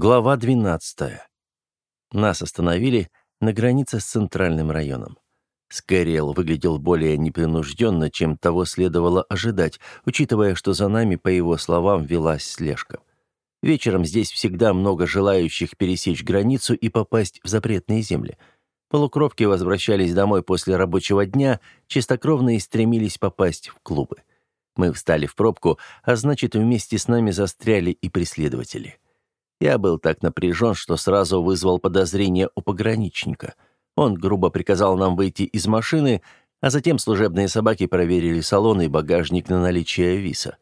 Глава 12. Нас остановили на границе с центральным районом. Скэриэл выглядел более непринужденно, чем того следовало ожидать, учитывая, что за нами, по его словам, велась слежка. Вечером здесь всегда много желающих пересечь границу и попасть в запретные земли. Полукровки возвращались домой после рабочего дня, чистокровные стремились попасть в клубы. Мы встали в пробку, а значит, вместе с нами застряли и преследователи. Я был так напряжен, что сразу вызвал подозрение у пограничника. Он грубо приказал нам выйти из машины, а затем служебные собаки проверили салон и багажник на наличие виса.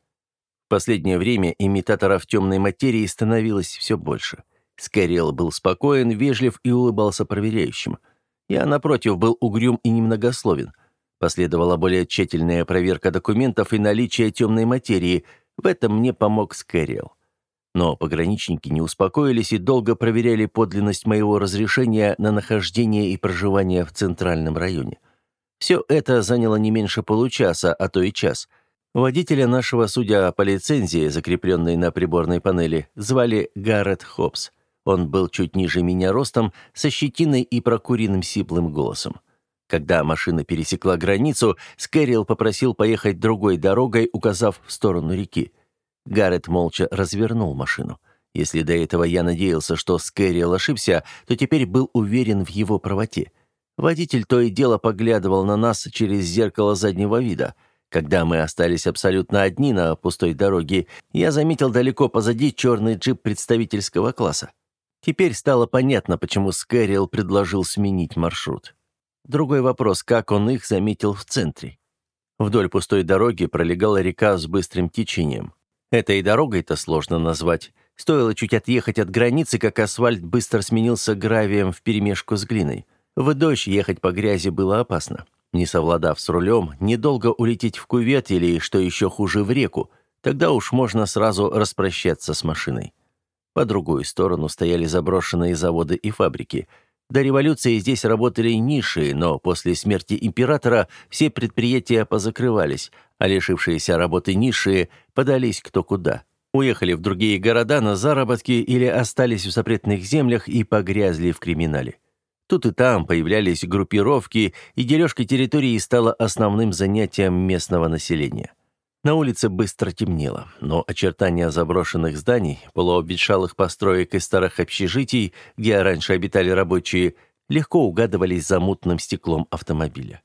В последнее время имитаторов темной материи становилось все больше. Скэрилл был спокоен, вежлив и улыбался проверяющим. Я, напротив, был угрюм и немногословен. Последовала более тщательная проверка документов и наличие темной материи. В этом мне помог Скэрилл. Но пограничники не успокоились и долго проверяли подлинность моего разрешения на нахождение и проживание в центральном районе. Все это заняло не меньше получаса, а то и час. Водителя нашего, судя по лицензии, закрепленной на приборной панели, звали Гаррет Хопс. Он был чуть ниже меня ростом, со щетиной и прокуренным сиплым голосом. Когда машина пересекла границу, Скэрилл попросил поехать другой дорогой, указав в сторону реки. Гаррет молча развернул машину. Если до этого я надеялся, что Скэрилл ошибся, то теперь был уверен в его правоте. Водитель то и дело поглядывал на нас через зеркало заднего вида. Когда мы остались абсолютно одни на пустой дороге, я заметил далеко позади черный джип представительского класса. Теперь стало понятно, почему Скэрилл предложил сменить маршрут. Другой вопрос, как он их заметил в центре. Вдоль пустой дороги пролегала река с быстрым течением. Это и дорогой-то сложно назвать. Стоило чуть отъехать от границы, как асфальт быстро сменился гравием вперемешку с глиной. В дождь ехать по грязи было опасно. Не совладав с рулем, недолго улететь в кювет или, что еще хуже, в реку. Тогда уж можно сразу распрощаться с машиной. По другую сторону стояли заброшенные заводы и фабрики. До революции здесь работали ниши, но после смерти императора все предприятия позакрывались, а лишившиеся работы ниши подались кто куда. Уехали в другие города на заработки или остались в запретных землях и погрязли в криминале. Тут и там появлялись группировки, и дележка территории стала основным занятием местного населения. На улице быстро темнело, но очертания заброшенных зданий, полуобветшалых построек и старых общежитий, где раньше обитали рабочие, легко угадывались за мутным стеклом автомобиля.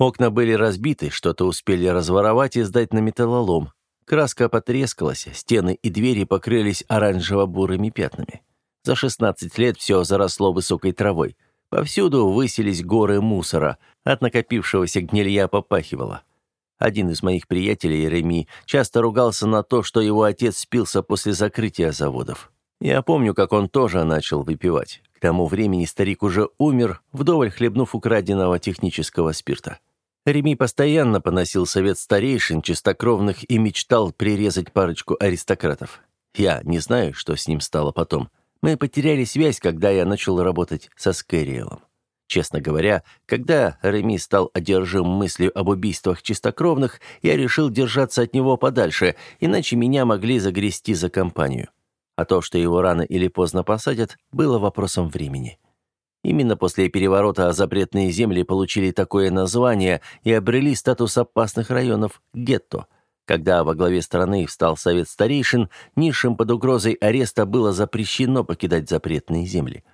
Окна были разбиты, что-то успели разворовать и сдать на металлолом. Краска потрескалась, стены и двери покрылись оранжево-бурыми пятнами. За 16 лет все заросло высокой травой. Повсюду высились горы мусора, от накопившегося гнилья попахивало. Один из моих приятелей, Реми, часто ругался на то, что его отец спился после закрытия заводов. Я помню, как он тоже начал выпивать. К тому времени старик уже умер, вдоволь хлебнув украденного технического спирта. Реми постоянно поносил совет старейшин, чистокровных и мечтал прирезать парочку аристократов. Я не знаю, что с ним стало потом. Мы потеряли связь, когда я начал работать со Скэриэлом. Честно говоря, когда Реми стал одержим мыслью об убийствах чистокровных, я решил держаться от него подальше, иначе меня могли загрести за компанию. А то, что его рано или поздно посадят, было вопросом времени. Именно после переворота запретные земли получили такое название и обрели статус опасных районов гетто. Когда во главе страны встал Совет старейшин, низшим под угрозой ареста было запрещено покидать запретные земли.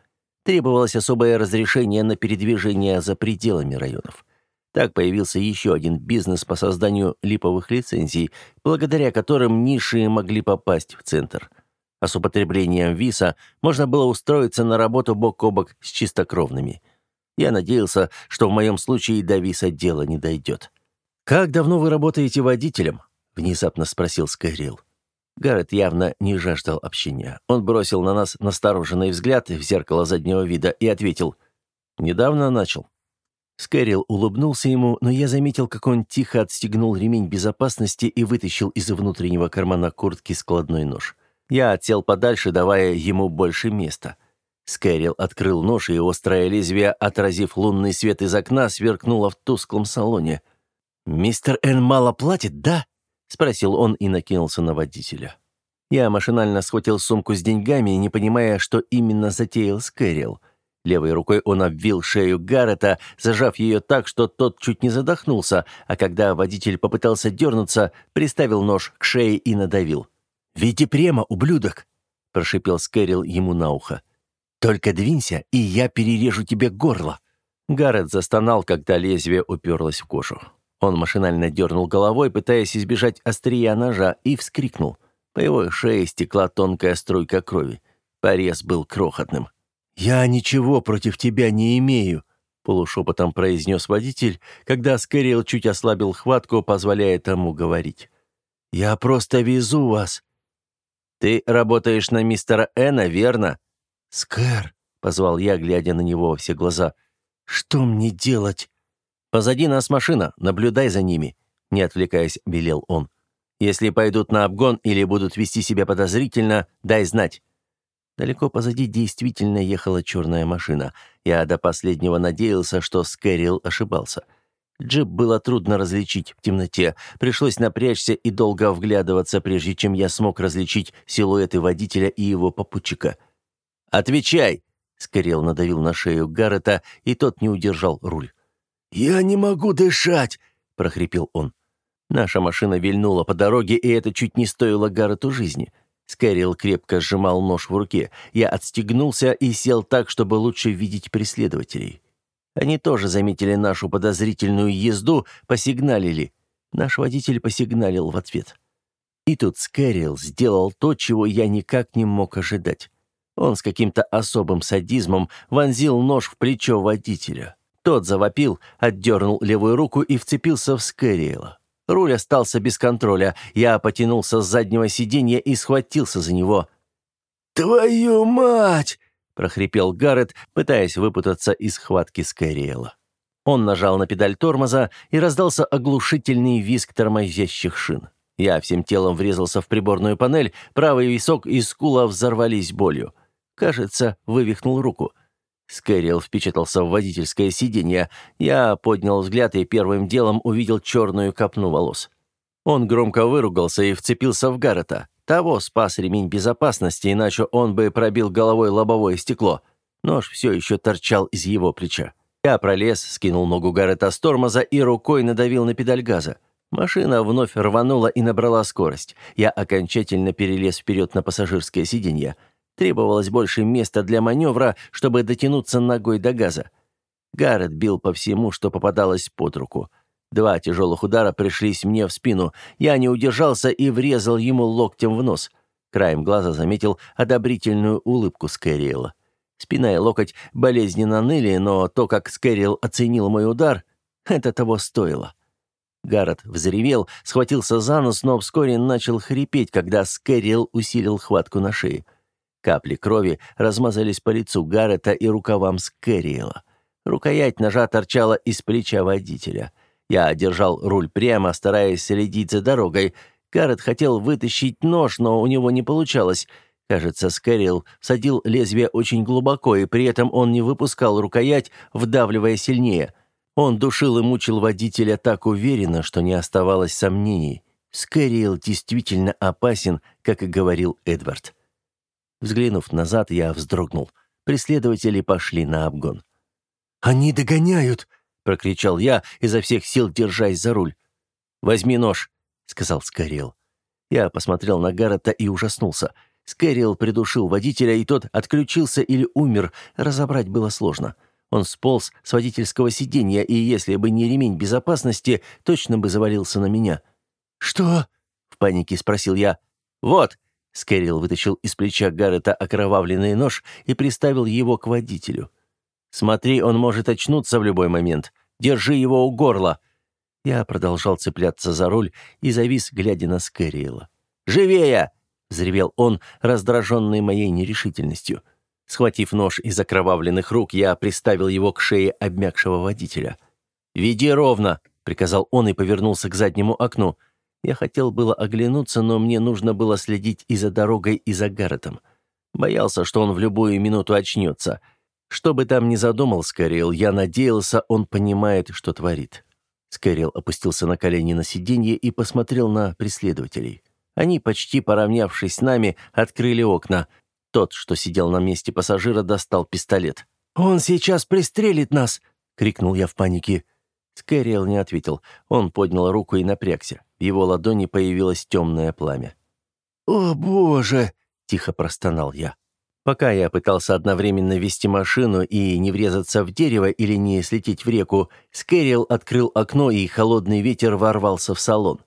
Требовалось особое разрешение на передвижение за пределами районов. Так появился еще один бизнес по созданию липовых лицензий, благодаря которым ниши могли попасть в центр – а с употреблением виса можно было устроиться на работу бок о бок с чистокровными. Я надеялся, что в моем случае до виса дело не дойдет. «Как давно вы работаете водителем?» — внезапно спросил Скайрилл. Гаррет явно не жаждал общения. Он бросил на нас настороженный взгляд в зеркало заднего вида и ответил «Недавно начал». Скэрилл улыбнулся ему, но я заметил, как он тихо отстегнул ремень безопасности и вытащил из внутреннего кармана куртки складной нож. Я отсел подальше, давая ему больше места. Скэрилл открыл нож, и острое лезвие, отразив лунный свет из окна, сверкнуло в тусклом салоне. «Мистер Н мало платит, да?» — спросил он и накинулся на водителя. Я машинально схватил сумку с деньгами, не понимая, что именно затеял Скэрилл. Левой рукой он обвил шею Гаррета, зажав ее так, что тот чуть не задохнулся, а когда водитель попытался дернуться, приставил нож к шее и надавил. «Веди прямо, ублюдок!» – прошипел Скэрилл ему на ухо. «Только двинься, и я перережу тебе горло!» Гаррет застонал, когда лезвие уперлось в кожу. Он машинально дернул головой, пытаясь избежать острия ножа, и вскрикнул. По его шее стекла тонкая струйка крови. Порез был крохотным. «Я ничего против тебя не имею», — полушепотом произнес водитель, когда Скэрилл чуть ослабил хватку, позволяя тому говорить. «Я просто везу вас». «Ты работаешь на мистера Эна, верно?» «Скэр», — позвал я, глядя на него во все глаза, — «что мне делать?» «Позади нас машина, наблюдай за ними», — не отвлекаясь, велел он. «Если пойдут на обгон или будут вести себя подозрительно, дай знать. Далеко позади действительно ехала черная машина. Я до последнего надеялся, что Скэрилл ошибался. Джип было трудно различить в темноте. Пришлось напрячься и долго вглядываться, прежде чем я смог различить силуэты водителя и его попутчика. «Отвечай!» — Скэрилл надавил на шею Гаррета, и тот не удержал руль. «Я не могу дышать!» — прохрипел он. Наша машина вильнула по дороге, и это чуть не стоило Гаррету жизни. — Скэрилл крепко сжимал нож в руке. Я отстегнулся и сел так, чтобы лучше видеть преследователей. Они тоже заметили нашу подозрительную езду, посигналили. Наш водитель посигналил в ответ. И тут Скэрилл сделал то, чего я никак не мог ожидать. Он с каким-то особым садизмом вонзил нож в плечо водителя. Тот завопил, отдернул левую руку и вцепился в Скэрилла. Руль остался без контроля. Я потянулся с заднего сиденья и схватился за него. «Твою мать!» — прохрипел Гаррет, пытаясь выпутаться из схватки Скайриэла. Он нажал на педаль тормоза, и раздался оглушительный визг тормозящих шин. Я всем телом врезался в приборную панель, правый висок и скула взорвались болью. Кажется, вывихнул руку. Скэрилл впечатался в водительское сиденье. Я поднял взгляд и первым делом увидел черную копну волос. Он громко выругался и вцепился в Гаррета. Того спас ремень безопасности, иначе он бы пробил головой лобовое стекло. Нож все еще торчал из его плеча. Я пролез, скинул ногу Гаррета с тормоза и рукой надавил на педаль газа. Машина вновь рванула и набрала скорость. Я окончательно перелез вперед на пассажирское сиденье. Требовалось больше места для маневра, чтобы дотянуться ногой до газа. Гаррет бил по всему, что попадалось под руку. Два тяжелых удара пришлись мне в спину. Я не удержался и врезал ему локтем в нос. Краем глаза заметил одобрительную улыбку Скэриэла. Спина и локоть болезненно ныли, но то, как Скэрилл оценил мой удар, это того стоило. Гаррет взревел, схватился за нос, но вскоре начал хрипеть, когда Скэрилл усилил хватку на шее. Капли крови размазались по лицу Гаррета и рукавам Скэриэла. Рукоять ножа торчала из плеча водителя. Я держал руль прямо, стараясь следить за дорогой. Гаррет хотел вытащить нож, но у него не получалось. Кажется, Скэрилл садил лезвие очень глубоко, и при этом он не выпускал рукоять, вдавливая сильнее. Он душил и мучил водителя так уверенно, что не оставалось сомнений. Скэрилл действительно опасен, как и говорил Эдвард. Взглянув назад, я вздрогнул. Преследователи пошли на обгон. «Они догоняют!» — прокричал я, изо всех сил держась за руль. «Возьми нож», — сказал Скорел. Я посмотрел на Гаррета и ужаснулся. Скэрилл придушил водителя, и тот отключился или умер, разобрать было сложно. Он сполз с водительского сиденья, и если бы не ремень безопасности, точно бы завалился на меня. «Что?» — в панике спросил я. «Вот!» Скэрилл вытащил из плеча Гаррета окровавленный нож и приставил его к водителю. «Смотри, он может очнуться в любой момент. Держи его у горла!» Я продолжал цепляться за руль и завис, глядя на Скэрилла. «Живее!» — взревел он, раздраженный моей нерешительностью. Схватив нож из окровавленных рук, я приставил его к шее обмякшего водителя. «Веди ровно!» — приказал он и повернулся к заднему окну. Я хотел было оглянуться, но мне нужно было следить и за дорогой, и за Гарретом. Боялся, что он в любую минуту очнется. Что бы там ни задумал Скорел, я надеялся, он понимает, что творит. Скорел опустился на колени на сиденье и посмотрел на преследователей. Они, почти поравнявшись с нами, открыли окна. Тот, что сидел на месте пассажира, достал пистолет. «Он сейчас пристрелит нас!» — крикнул я в панике. Скэриэл не ответил. Он поднял руку и напрягся. В его ладони появилось темное пламя. «О, боже!» — тихо простонал я. Пока я пытался одновременно вести машину и не врезаться в дерево или не слететь в реку, Скэрилл открыл окно, и холодный ветер ворвался в салон.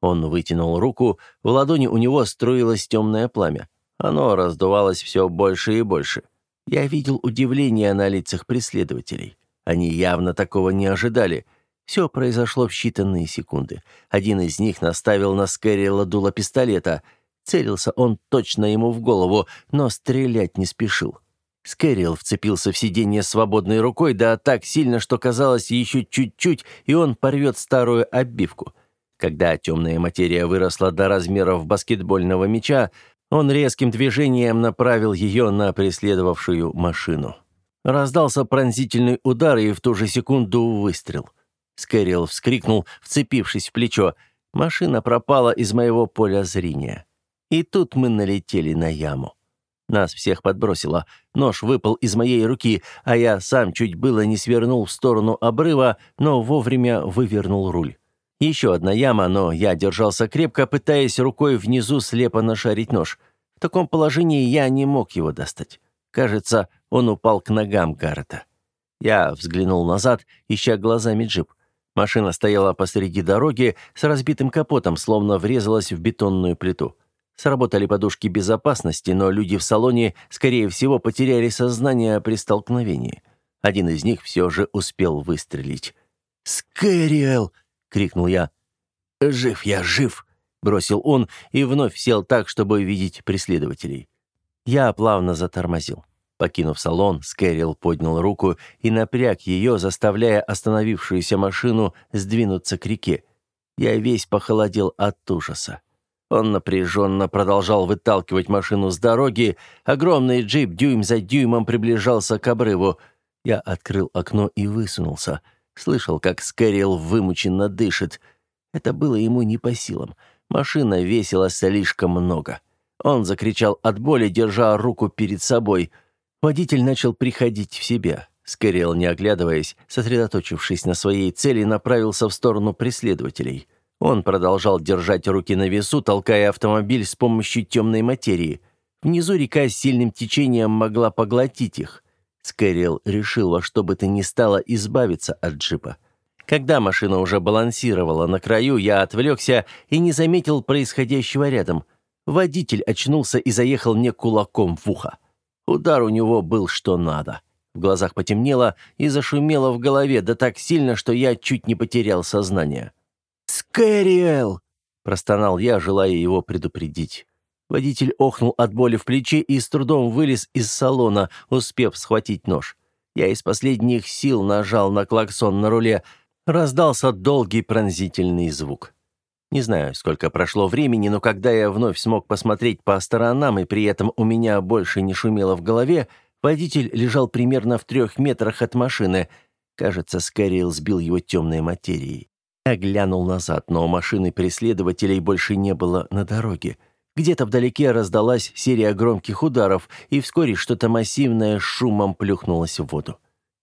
Он вытянул руку, в ладони у него струилось темное пламя. Оно раздувалось все больше и больше. Я видел удивление на лицах преследователей. Они явно такого не ожидали. Все произошло в считанные секунды. Один из них наставил на Скэрилла дуло пистолета — Целился он точно ему в голову, но стрелять не спешил. Скэрилл вцепился в сиденье свободной рукой, да так сильно, что казалось еще чуть-чуть, и он порвет старую обивку. Когда темная материя выросла до размеров баскетбольного мяча, он резким движением направил ее на преследовавшую машину. Раздался пронзительный удар, и в ту же секунду выстрел. Скэрилл вскрикнул, вцепившись в плечо. Машина пропала из моего поля зрения. И тут мы налетели на яму. Нас всех подбросило. Нож выпал из моей руки, а я сам чуть было не свернул в сторону обрыва, но вовремя вывернул руль. Еще одна яма, но я держался крепко, пытаясь рукой внизу слепо нашарить нож. В таком положении я не мог его достать. Кажется, он упал к ногам Гаррета. Я взглянул назад, ища глазами джип. Машина стояла посреди дороги с разбитым капотом, словно врезалась в бетонную плиту. Сработали подушки безопасности, но люди в салоне, скорее всего, потеряли сознание при столкновении. Один из них все же успел выстрелить. «Скэриэл!» — крикнул я. «Жив я, жив!» — бросил он и вновь сел так, чтобы видеть преследователей. Я плавно затормозил. Покинув салон, Скэрилл поднял руку и напряг ее, заставляя остановившуюся машину сдвинуться к реке. Я весь похолодел от ужаса. Он напряженно продолжал выталкивать машину с дороги. Огромный джип дюйм за дюймом приближался к обрыву. Я открыл окно и высунулся. Слышал, как Скэрилл вымученно дышит. Это было ему не по силам. Машина весила слишком много. Он закричал от боли, держа руку перед собой. Водитель начал приходить в себя. Скэрилл, не оглядываясь, сосредоточившись на своей цели, направился в сторону преследователей. Он продолжал держать руки на весу, толкая автомобиль с помощью темной материи. Внизу река с сильным течением могла поглотить их. Скэрилл решил во что бы то ни стало избавиться от джипа. Когда машина уже балансировала на краю, я отвлекся и не заметил происходящего рядом. Водитель очнулся и заехал мне кулаком в ухо. Удар у него был что надо. В глазах потемнело и зашумело в голове, да так сильно, что я чуть не потерял сознание. «Скэриэл!» – простонал я, желая его предупредить. Водитель охнул от боли в плече и с трудом вылез из салона, успев схватить нож. Я из последних сил нажал на клаксон на руле. Раздался долгий пронзительный звук. Не знаю, сколько прошло времени, но когда я вновь смог посмотреть по сторонам и при этом у меня больше не шумело в голове, водитель лежал примерно в трех метрах от машины. Кажется, Скэриэл сбил его темной материей. Я глянул назад, но машины преследователей больше не было на дороге. Где-то вдалеке раздалась серия громких ударов, и вскоре что-то массивное шумом плюхнулось в воду.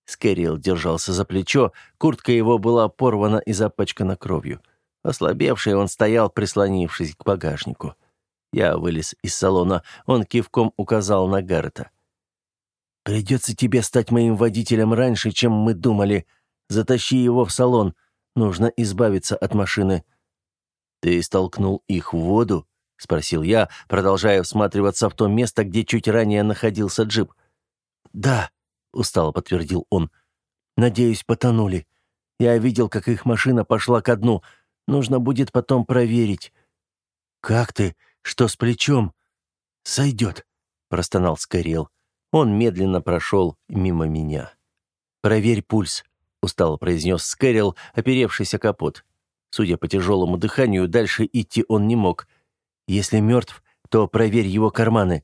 Скэрилл держался за плечо, куртка его была порвана и запачкана кровью. Ослабевший он стоял, прислонившись к багажнику. Я вылез из салона, он кивком указал на Гаррета. «Придется тебе стать моим водителем раньше, чем мы думали. Затащи его в салон», Нужно избавиться от машины». «Ты столкнул их в воду?» — спросил я, продолжая всматриваться в то место, где чуть ранее находился джип. «Да», — устало подтвердил он. «Надеюсь, потонули. Я видел, как их машина пошла ко дну. Нужно будет потом проверить». «Как ты? Что с плечом?» «Сойдет», — простонал Скорел. Он медленно прошел мимо меня. «Проверь пульс», — устало произнес Скэрилл, оперевшийся капот. Судя по тяжелому дыханию, дальше идти он не мог. «Если мертв, то проверь его карманы.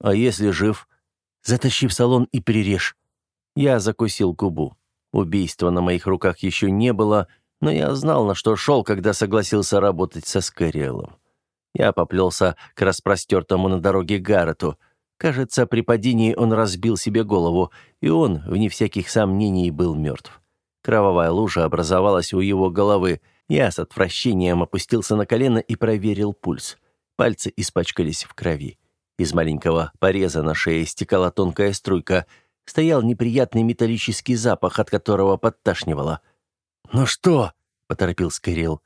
А если жив, затащи в салон и прирежь». Я закусил губу. Убийства на моих руках еще не было, но я знал, на что шел, когда согласился работать со Скэрилом. Я поплелся к распростертому на дороге Гаррету. Кажется, при падении он разбил себе голову, и он, вне всяких сомнений, был мертв. Кровавая лужа образовалась у его головы. Я с отвращением опустился на колено и проверил пульс. Пальцы испачкались в крови. Из маленького пореза на шее стекала тонкая струйка. Стоял неприятный металлический запах, от которого подташнивало. «Ну что?» — поторопился Кэрилл.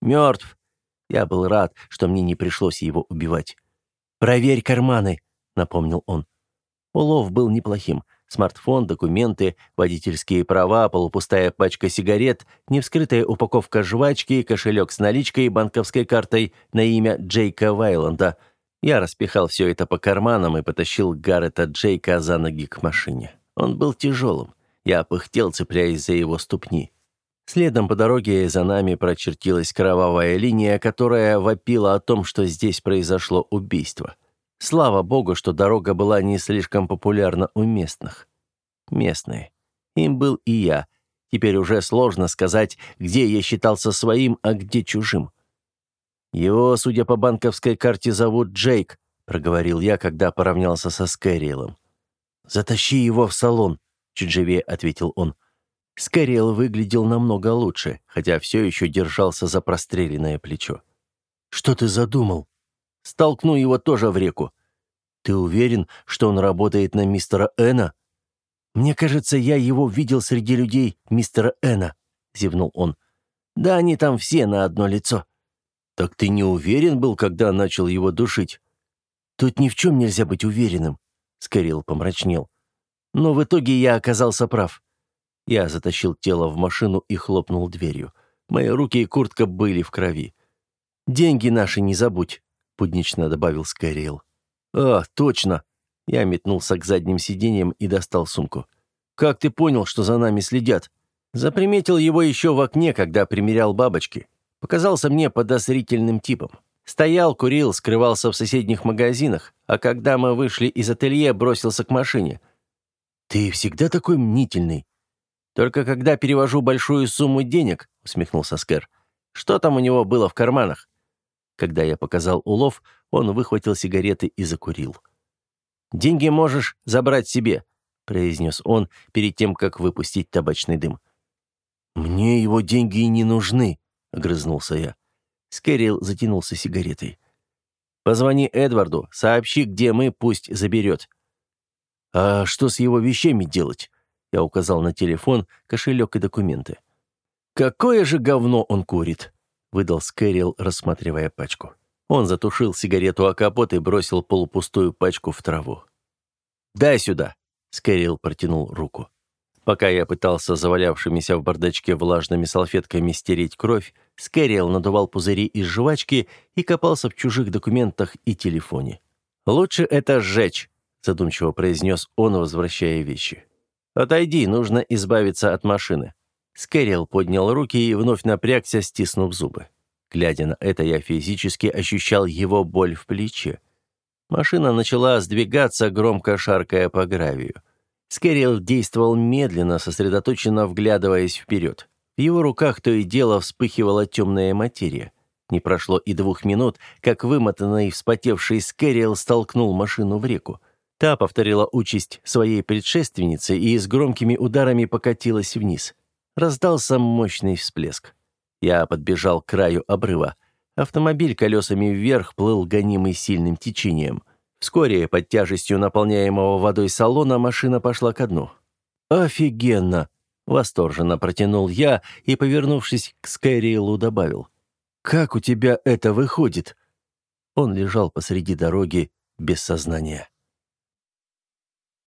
«Мертв». Я был рад, что мне не пришлось его убивать. «Проверь карманы», — напомнил он. Улов был неплохим. Смартфон, документы, водительские права, полупустая пачка сигарет, невскрытая упаковка жвачки, кошелек с наличкой и банковской картой на имя Джейка Вайланда. Я распихал все это по карманам и потащил Гаррета Джейка за ноги к машине. Он был тяжелым. Я пыхтел, цепляясь за его ступни. Следом по дороге за нами прочертилась кровавая линия, которая вопила о том, что здесь произошло убийство. Слава богу, что дорога была не слишком популярна у местных. Местные. Им был и я. Теперь уже сложно сказать, где я считался своим, а где чужим. «Его, судя по банковской карте, зовут Джейк», — проговорил я, когда поравнялся со Скэриэлом. «Затащи его в салон», — чуть живее ответил он. Скэриэл выглядел намного лучше, хотя все еще держался за простреленное плечо. «Что ты задумал?» Столкну его тоже в реку. Ты уверен, что он работает на мистера Эна? Мне кажется, я его видел среди людей мистера Эна, зевнул он. Да они там все на одно лицо. Так ты не уверен был, когда начал его душить? Тут ни в чем нельзя быть уверенным, Скорил помрачнел. Но в итоге я оказался прав. Я затащил тело в машину и хлопнул дверью. Мои руки и куртка были в крови. «Деньги наши не забудь», — буднично добавил Скайриэл. «А, точно!» Я метнулся к задним сиденьям и достал сумку. «Как ты понял, что за нами следят?» Заприметил его еще в окне, когда примерял бабочки. Показался мне подозрительным типом. Стоял, курил, скрывался в соседних магазинах, а когда мы вышли из ателье, бросился к машине. «Ты всегда такой мнительный?» «Только когда перевожу большую сумму денег», — усмехнулся Скэр. «Что там у него было в карманах?» Когда я показал улов, он выхватил сигареты и закурил. «Деньги можешь забрать себе», — произнес он перед тем, как выпустить табачный дым. «Мне его деньги и не нужны», — огрызнулся я. Скэрилл затянулся сигаретой. «Позвони Эдварду, сообщи, где мы, пусть заберет». «А что с его вещами делать?» Я указал на телефон, кошелек и документы. «Какое же говно он курит!» Выдал Скэрилл, рассматривая пачку. Он затушил сигарету о капот и бросил полупустую пачку в траву. «Дай сюда!» — Скэрилл протянул руку. Пока я пытался завалявшимися в бардачке влажными салфетками стереть кровь, Скэрилл надувал пузыри из жвачки и копался в чужих документах и телефоне. «Лучше это сжечь», — задумчиво произнес он, возвращая вещи. «Отойди, нужно избавиться от машины». Скэрилл поднял руки и вновь напрягся, стиснув зубы. Глядя на это, я физически ощущал его боль в плече. Машина начала сдвигаться, громко шаркая по гравию. Скэрилл действовал медленно, сосредоточенно вглядываясь вперед. В его руках то и дело вспыхивала темная материя. Не прошло и двух минут, как вымотанный, вспотевший Скэрилл столкнул машину в реку. Та повторила участь своей предшественницы и с громкими ударами покатилась вниз. Раздался мощный всплеск. Я подбежал к краю обрыва. Автомобиль колесами вверх плыл гонимый сильным течением. Вскоре, под тяжестью наполняемого водой салона, машина пошла ко дну. «Офигенно!» — восторженно протянул я и, повернувшись к Скайриэлу, добавил. «Как у тебя это выходит?» Он лежал посреди дороги без сознания.